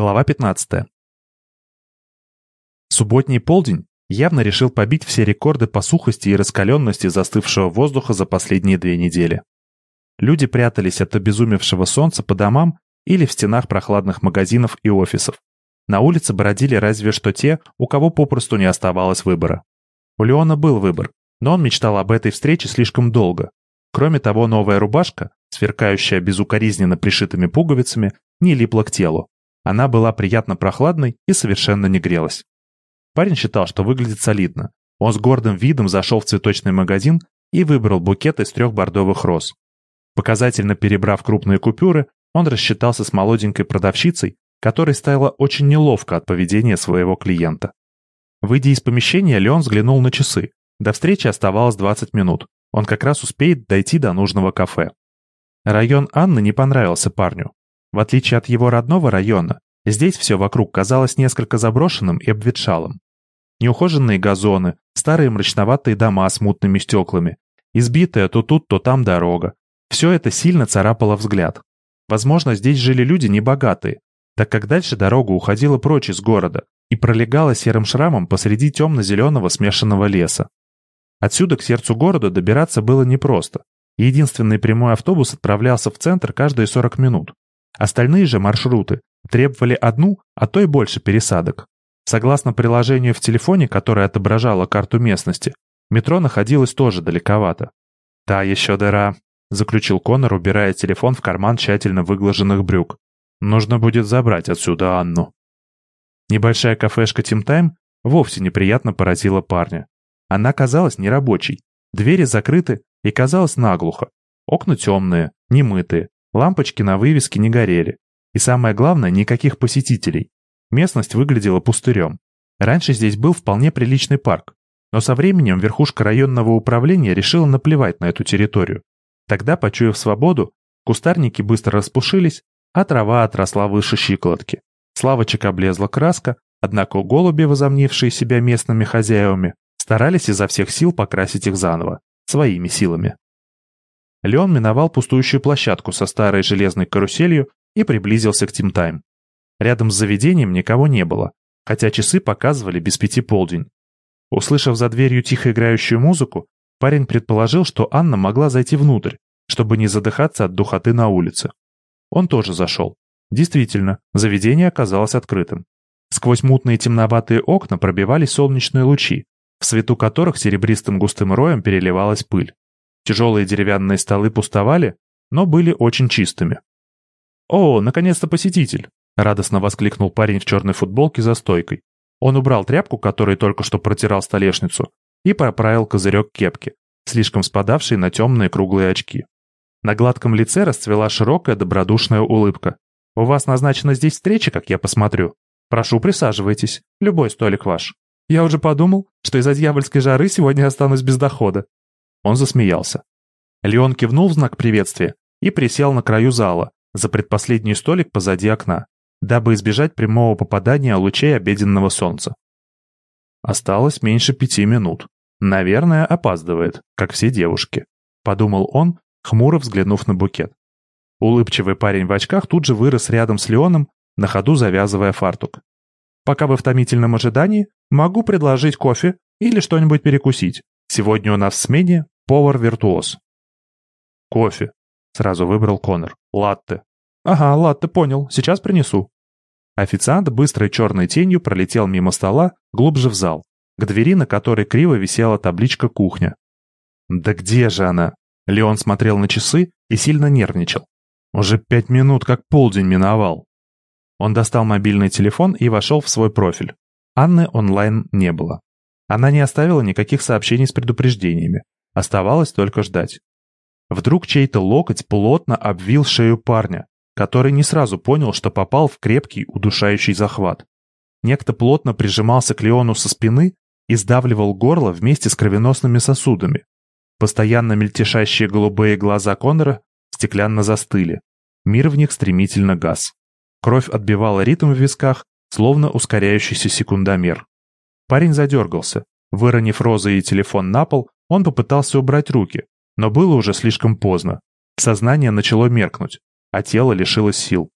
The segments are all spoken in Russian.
Глава 15. Субботний полдень явно решил побить все рекорды по сухости и раскаленности застывшего воздуха за последние две недели. Люди прятались от обезумевшего солнца по домам или в стенах прохладных магазинов и офисов. На улице бродили разве что те, у кого попросту не оставалось выбора. У Леона был выбор, но он мечтал об этой встрече слишком долго. Кроме того, новая рубашка, сверкающая безукоризненно пришитыми пуговицами, не липла к телу. Она была приятно прохладной и совершенно не грелась. Парень считал, что выглядит солидно. Он с гордым видом зашел в цветочный магазин и выбрал букет из трех бордовых роз. Показательно перебрав крупные купюры, он рассчитался с молоденькой продавщицей, которой стало очень неловко от поведения своего клиента. Выйдя из помещения, Леон взглянул на часы. До встречи оставалось 20 минут. Он как раз успеет дойти до нужного кафе. Район Анны не понравился парню. В отличие от его родного района, здесь все вокруг казалось несколько заброшенным и обветшалым. Неухоженные газоны, старые мрачноватые дома с мутными стеклами, избитая то тут, то там дорога. Все это сильно царапало взгляд. Возможно, здесь жили люди небогатые, так как дальше дорога уходила прочь из города и пролегала серым шрамом посреди темно-зеленого смешанного леса. Отсюда к сердцу города добираться было непросто. Единственный прямой автобус отправлялся в центр каждые 40 минут. Остальные же маршруты требовали одну, а то и больше пересадок. Согласно приложению в телефоне, которое отображало карту местности, метро находилось тоже далековато. «Та еще дыра», — заключил Конор, убирая телефон в карман тщательно выглаженных брюк. «Нужно будет забрать отсюда Анну». Небольшая кафешка Тим Тайм вовсе неприятно поразила парня. Она казалась нерабочей. Двери закрыты и казалась наглухо. Окна темные, немытые, Лампочки на вывеске не горели. И самое главное, никаких посетителей. Местность выглядела пустырем. Раньше здесь был вполне приличный парк. Но со временем верхушка районного управления решила наплевать на эту территорию. Тогда, почуяв свободу, кустарники быстро распушились, а трава отросла выше щиколотки. Славочек облезла краска, однако голуби, возомнившие себя местными хозяевами, старались изо всех сил покрасить их заново, своими силами. Леон миновал пустующую площадку со старой железной каруселью и приблизился к Тимтайм. Рядом с заведением никого не было, хотя часы показывали без пяти полдень. Услышав за дверью тихо играющую музыку, парень предположил, что Анна могла зайти внутрь, чтобы не задыхаться от духоты на улице. Он тоже зашел. Действительно, заведение оказалось открытым. Сквозь мутные темноватые окна пробивались солнечные лучи, в свету которых серебристым густым роем переливалась пыль. Тяжелые деревянные столы пустовали, но были очень чистыми. «О, наконец-то посетитель!» — радостно воскликнул парень в черной футболке за стойкой. Он убрал тряпку, которой только что протирал столешницу, и поправил козырек кепки, слишком спадавший на темные круглые очки. На гладком лице расцвела широкая добродушная улыбка. «У вас назначена здесь встреча, как я посмотрю. Прошу, присаживайтесь. Любой столик ваш. Я уже подумал, что из-за дьявольской жары сегодня останусь без дохода. Он засмеялся. Леон кивнул в знак приветствия и присел на краю зала, за предпоследний столик позади окна, дабы избежать прямого попадания лучей обеденного солнца. Осталось меньше пяти минут. Наверное, опаздывает, как все девушки, подумал он, хмуро взглянув на букет. Улыбчивый парень в очках тут же вырос рядом с Леоном, на ходу завязывая фартук. Пока вы в томительном ожидании, могу предложить кофе или что-нибудь перекусить. Сегодня у нас в смене повар-виртуоз. Кофе. Сразу выбрал Конор. Латте. Ага, латте, понял. Сейчас принесу. Официант быстрой черной тенью пролетел мимо стола, глубже в зал, к двери, на которой криво висела табличка «Кухня». «Да где же она?» Леон смотрел на часы и сильно нервничал. Уже пять минут, как полдень миновал. Он достал мобильный телефон и вошел в свой профиль. Анны онлайн не было. Она не оставила никаких сообщений с предупреждениями. Оставалось только ждать. Вдруг чей-то локоть плотно обвил шею парня, который не сразу понял, что попал в крепкий удушающий захват. Некто плотно прижимался к Леону со спины и сдавливал горло вместе с кровеносными сосудами. Постоянно мельтешащие голубые глаза Конора стеклянно застыли. Мир в них стремительно гас. Кровь отбивала ритм в висках, словно ускоряющийся секундомер. Парень задергался. Выронив розы и телефон на пол, он попытался убрать руки, но было уже слишком поздно. Сознание начало меркнуть, а тело лишилось сил.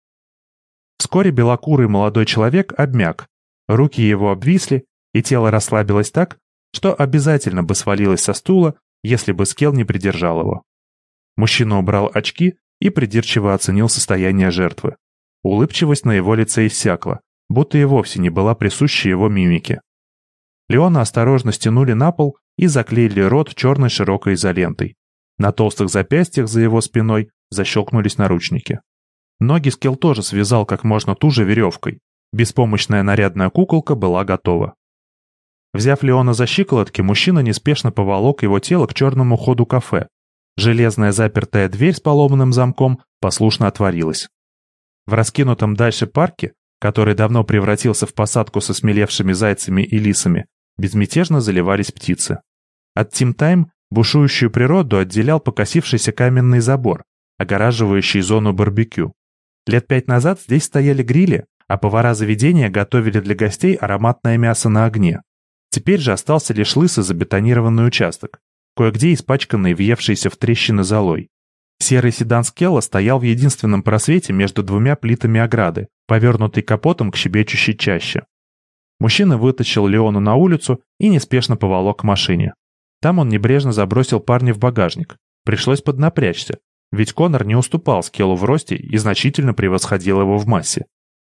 Вскоре белокурый молодой человек обмяк, руки его обвисли, и тело расслабилось так, что обязательно бы свалилось со стула, если бы Скел не придержал его. Мужчина убрал очки и придирчиво оценил состояние жертвы. Улыбчивость на его лице иссякла, будто и вовсе не была присуща его мимике. Леона осторожно стянули на пол и заклеили рот черной широкой изолентой. На толстых запястьях за его спиной защелкнулись наручники. Ноги Скел тоже связал как можно туже веревкой. Беспомощная нарядная куколка была готова. Взяв Леона за щиколотки, мужчина неспешно поволок его тело к черному ходу кафе. Железная запертая дверь с поломанным замком послушно отворилась. В раскинутом дальше парке, который давно превратился в посадку со смелевшими зайцами и лисами, безмятежно заливались птицы. От Тимтайм бушующую природу отделял покосившийся каменный забор, огораживающий зону барбекю. Лет пять назад здесь стояли грили, а повара заведения готовили для гостей ароматное мясо на огне. Теперь же остался лишь лысый забетонированный участок, кое-где испачканный въевшийся в трещины золой. Серый седан Скелла стоял в единственном просвете между двумя плитами ограды, повернутый капотом к щебечущей чаще. Мужчина вытащил Леону на улицу и неспешно поволок к машине. Там он небрежно забросил парня в багажник. Пришлось поднапрячься, ведь Конор не уступал Скеллу в росте и значительно превосходил его в массе.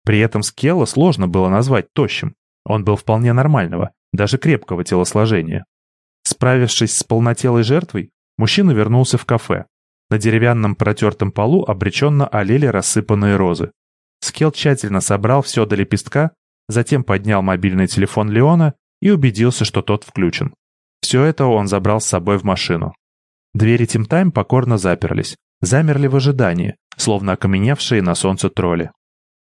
При этом Скелла сложно было назвать тощим. Он был вполне нормального, даже крепкого телосложения. Справившись с полнотелой жертвой, мужчина вернулся в кафе. На деревянном протертом полу обреченно олели рассыпанные розы. Скел тщательно собрал все до лепестка, затем поднял мобильный телефон Леона и убедился, что тот включен. Все это он забрал с собой в машину. Двери Тимтайм покорно заперлись, замерли в ожидании, словно окаменевшие на солнце тролли.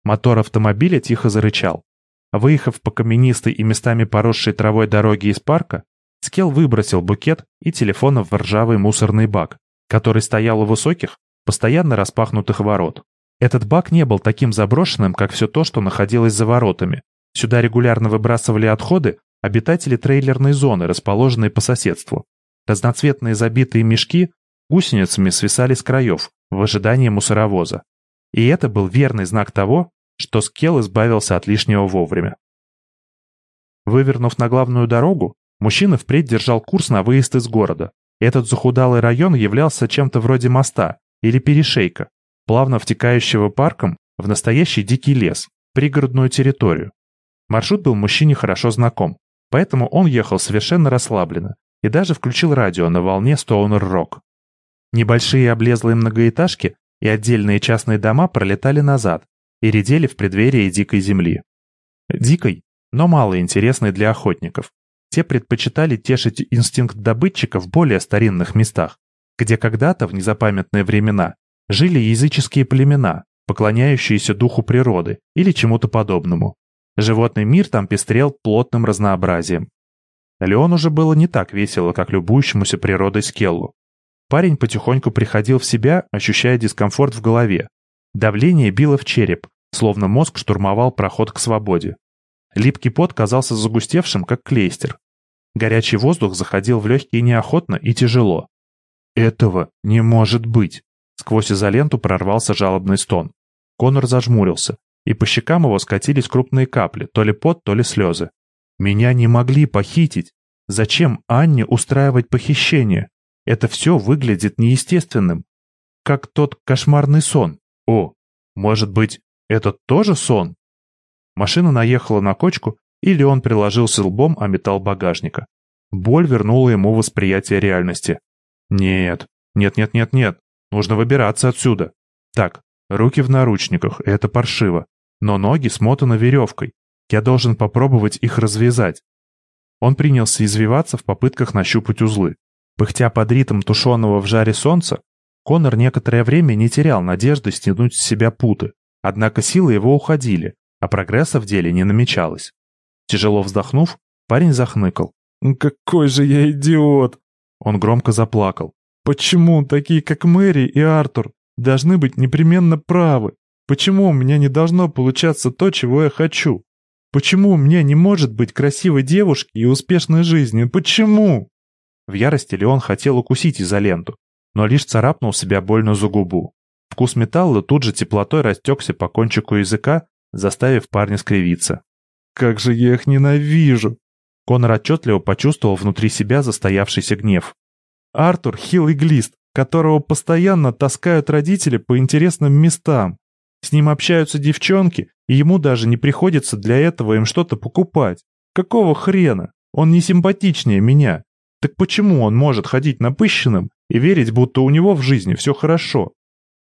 Мотор автомобиля тихо зарычал. Выехав по каменистой и местами поросшей травой дороге из парка, Скел выбросил букет и телефон в ржавый мусорный бак, который стоял у высоких, постоянно распахнутых ворот. Этот бак не был таким заброшенным, как все то, что находилось за воротами. Сюда регулярно выбрасывали отходы обитатели трейлерной зоны, расположенной по соседству. Разноцветные забитые мешки гусеницами свисали с краев в ожидании мусоровоза. И это был верный знак того, что Скел избавился от лишнего вовремя. Вывернув на главную дорогу, мужчина впредь держал курс на выезд из города. Этот захудалый район являлся чем-то вроде моста или перешейка, плавно втекающего парком в настоящий дикий лес, пригородную территорию. Маршрут был мужчине хорошо знаком, поэтому он ехал совершенно расслабленно и даже включил радио на волне стоунер-рок. Небольшие облезлые многоэтажки и отдельные частные дома пролетали назад и редели в преддверии дикой земли. Дикой, но мало интересной для охотников. Те предпочитали тешить инстинкт добытчика в более старинных местах, где когда-то в незапамятные времена жили языческие племена, поклоняющиеся духу природы или чему-то подобному. Животный мир там пестрел плотным разнообразием. Леону же было не так весело, как любующемуся природой Скеллу. Парень потихоньку приходил в себя, ощущая дискомфорт в голове. Давление било в череп, словно мозг штурмовал проход к свободе. Липкий пот казался загустевшим, как клейстер. Горячий воздух заходил в легкие неохотно и тяжело. «Этого не может быть!» Сквозь изоленту прорвался жалобный стон. Конор зажмурился, и по щекам его скатились крупные капли, то ли пот, то ли слезы. «Меня не могли похитить! Зачем Анне устраивать похищение? Это все выглядит неестественным. Как тот кошмарный сон. О, может быть, это тоже сон?» Машина наехала на кочку, и Леон приложился лбом о металл багажника. Боль вернула ему восприятие реальности. «Нет, нет-нет-нет-нет, нужно выбираться отсюда. Так, руки в наручниках, это паршиво. Но ноги смотаны веревкой. Я должен попробовать их развязать». Он принялся извиваться в попытках нащупать узлы. Пыхтя под ритм тушеного в жаре солнца, Конор некоторое время не терял надежды стянуть с себя путы, однако силы его уходили, а прогресса в деле не намечалось. Тяжело вздохнув, парень захныкал. «Какой же я идиот!» Он громко заплакал. «Почему такие, как Мэри и Артур, должны быть непременно правы? Почему у меня не должно получаться то, чего я хочу? Почему у меня не может быть красивой девушки и успешной жизни? Почему?» В ярости Леон хотел укусить изоленту, но лишь царапнул себя больно за губу. Вкус металла тут же теплотой растекся по кончику языка, заставив парня скривиться. «Как же я их ненавижу!» Конор отчетливо почувствовал внутри себя застоявшийся гнев. Артур — хилый глист, которого постоянно таскают родители по интересным местам. С ним общаются девчонки, и ему даже не приходится для этого им что-то покупать. Какого хрена? Он не симпатичнее меня. Так почему он может ходить напыщенным и верить, будто у него в жизни все хорошо?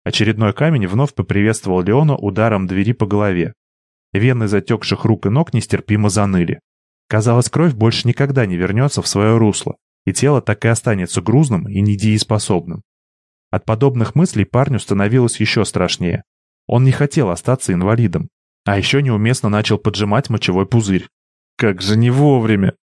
Очередной камень вновь поприветствовал Леона ударом двери по голове. Вены затекших рук и ног нестерпимо заныли. Казалось, кровь больше никогда не вернется в свое русло, и тело так и останется грузным и недееспособным. От подобных мыслей парню становилось еще страшнее. Он не хотел остаться инвалидом, а еще неуместно начал поджимать мочевой пузырь. Как же не вовремя!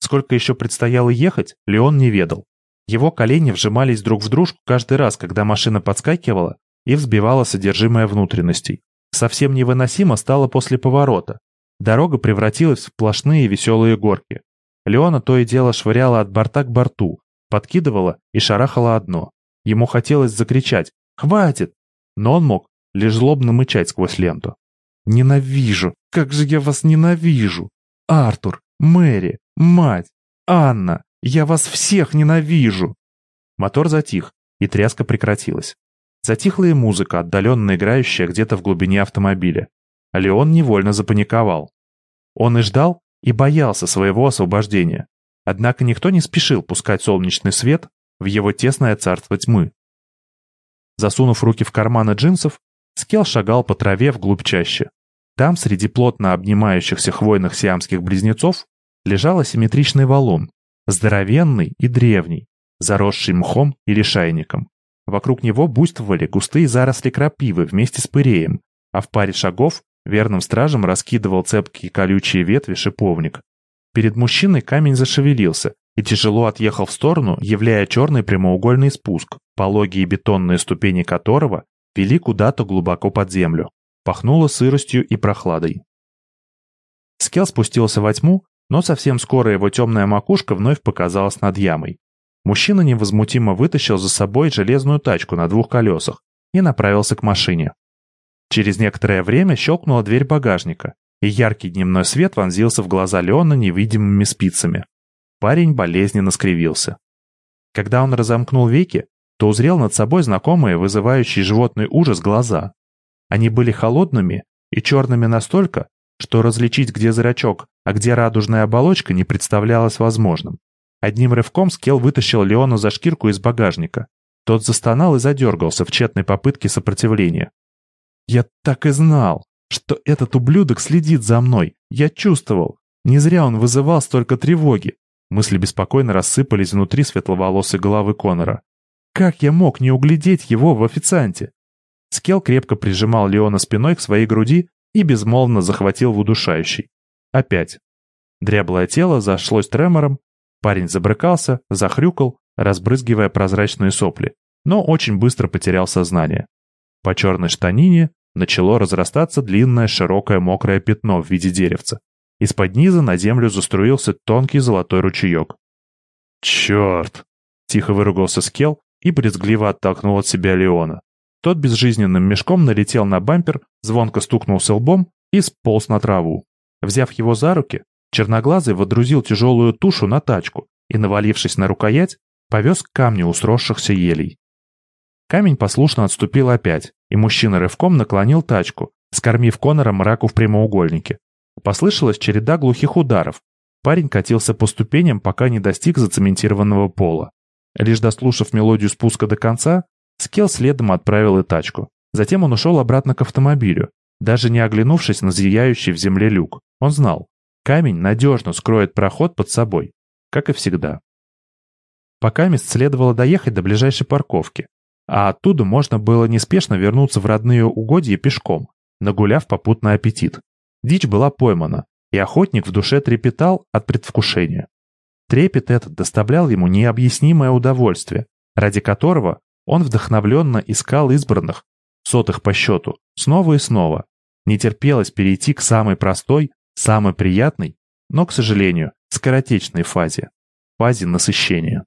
Сколько еще предстояло ехать, Леон не ведал. Его колени вжимались друг в дружку каждый раз, когда машина подскакивала и взбивала содержимое внутренностей. Совсем невыносимо стало после поворота. Дорога превратилась в сплошные веселые горки. Леона то и дело швыряла от борта к борту, подкидывала и шарахала одно. Ему хотелось закричать «Хватит!», но он мог лишь злобно мычать сквозь ленту. «Ненавижу! Как же я вас ненавижу! Артур, Мэри, мать, Анна, я вас всех ненавижу!» Мотор затих, и тряска прекратилась. Затихла и музыка, отдаленно играющая где-то в глубине автомобиля. Леон невольно запаниковал. Он и ждал, и боялся своего освобождения. Однако никто не спешил пускать солнечный свет в его тесное царство тьмы. Засунув руки в карманы джинсов, Скел шагал по траве вглубь чаще. Там, среди плотно обнимающихся хвойных сиамских близнецов, лежал асимметричный валун, здоровенный и древний, заросший мхом или шайником. Вокруг него буйствовали густые заросли крапивы вместе с пыреем, а в паре шагов верным стражем раскидывал цепкие колючие ветви шиповник. Перед мужчиной камень зашевелился и тяжело отъехал в сторону, являя черный прямоугольный спуск, пологие бетонные ступени которого вели куда-то глубоко под землю. Пахнуло сыростью и прохладой. Скел спустился во тьму, но совсем скоро его темная макушка вновь показалась над ямой. Мужчина невозмутимо вытащил за собой железную тачку на двух колесах и направился к машине. Через некоторое время щелкнула дверь багажника, и яркий дневной свет вонзился в глаза Леона невидимыми спицами. Парень болезненно скривился. Когда он разомкнул веки, то узрел над собой знакомые, вызывающие животный ужас глаза. Они были холодными и черными настолько, что различить, где зрачок, а где радужная оболочка, не представлялось возможным. Одним рывком Скел вытащил Леона за шкирку из багажника. Тот застонал и задергался в тщетной попытке сопротивления. «Я так и знал, что этот ублюдок следит за мной. Я чувствовал. Не зря он вызывал столько тревоги». Мысли беспокойно рассыпались внутри светловолосой головы Конора. «Как я мог не углядеть его в официанте?» Скел крепко прижимал Леона спиной к своей груди и безмолвно захватил в удушающий. Опять. Дряблое тело зашлось тремором, Парень забрыкался, захрюкал, разбрызгивая прозрачные сопли, но очень быстро потерял сознание. По черной штанине начало разрастаться длинное широкое мокрое пятно в виде деревца. Из-под низа на землю заструился тонкий золотой ручеек. «Черт!» — тихо выругался Скел и брезгливо оттолкнул от себя Леона. Тот безжизненным мешком налетел на бампер, звонко стукнулся лбом и сполз на траву. Взяв его за руки, Черноглазый водрузил тяжелую тушу на тачку и, навалившись на рукоять, повез к камню у сросшихся елей. Камень послушно отступил опять, и мужчина рывком наклонил тачку, скормив Конора мраку в прямоугольнике. Послышалась череда глухих ударов. Парень катился по ступеням, пока не достиг зацементированного пола. Лишь дослушав мелодию спуска до конца, Скел следом отправил и тачку. Затем он ушел обратно к автомобилю, даже не оглянувшись на зияющий в земле люк. Он знал, Камень надежно скроет проход под собой, как и всегда. Пока мест следовало доехать до ближайшей парковки, а оттуда можно было неспешно вернуться в родные угодья пешком, нагуляв попутный аппетит. Дичь была поймана, и охотник в душе трепетал от предвкушения. Трепет этот доставлял ему необъяснимое удовольствие, ради которого он вдохновленно искал избранных, сотых по счету, снова и снова. Не терпелось перейти к самой простой, самой приятной, но, к сожалению, скоротечной фазе – фазе насыщения.